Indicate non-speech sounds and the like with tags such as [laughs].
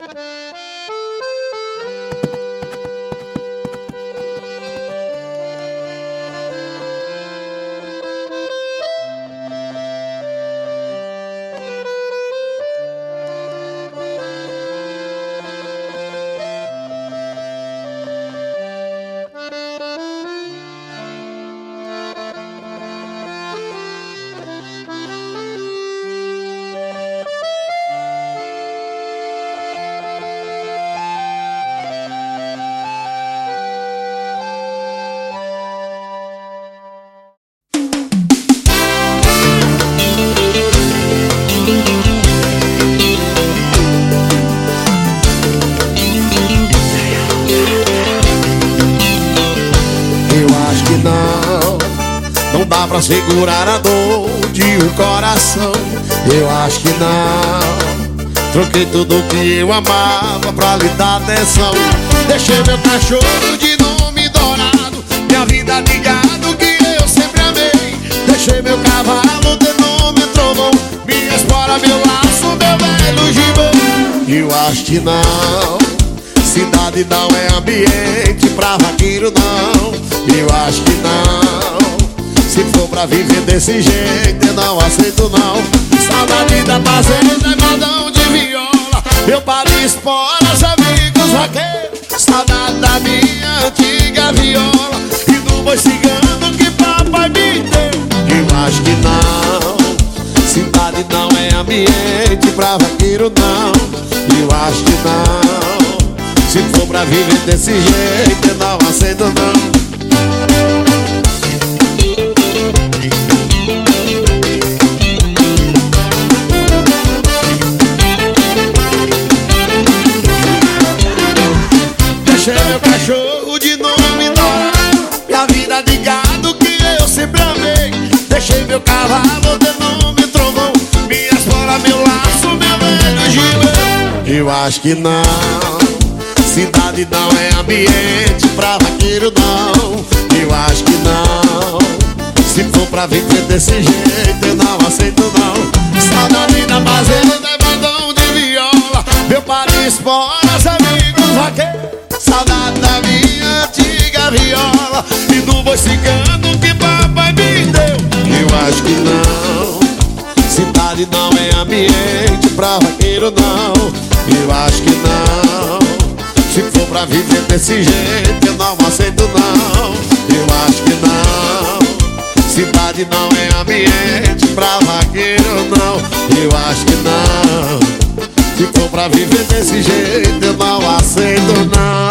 Música [laughs] pra segurar a dor de um coração. Eu acho que não. Troquei tudo que eu amava pra lhe dar atenção. Deixei meu cachorro de nome dourado. Minha vida de gado que eu sempre amei. Deixei meu cavalo de nome trovão. Minha espora, meu laço, meu velho gibão. Eu acho que não Cidade não é ambiente pra vaqueiro não. Eu acho que não. Se for pra viver desse jeito, eu não aceito não. Saudade da fazenda e modão de viola. Meu padre esporas, amigos vaqueiros Saudade da minha antiga viola. E do boi cigano que papai me deu. Eu acho que não. Cidade não é ambiente pra vaqueiro não. Eu acho que não Se for pra viver desse jeito, eu não aceito não. Cachorro de nome Dora Minha vida de gado que eu sempre amei. Deixei meu cavalo de nome Trovão Minha espora, meu laço, meu velho gibão Eu acho que não Cidade não é ambiente pra vaqueiro não. Eu acho que não. Se for pra viver desse jeito eu não aceito não. Saudade da fazenda é bandão de viola. Meu pai esporas, amigos vaqueiros Saudade da minha antiga viola. E do boi cigano que papai me deu. Eu acho que não. Cidade não é ambiente pra vaqueiro não. Eu acho que não Se for pra viver desse jeito eu não aceito não. Eu acho que não. Cidade não é ambiente pra vaqueiro não. Eu acho que não. Se for pra viver desse jeito eu não aceito não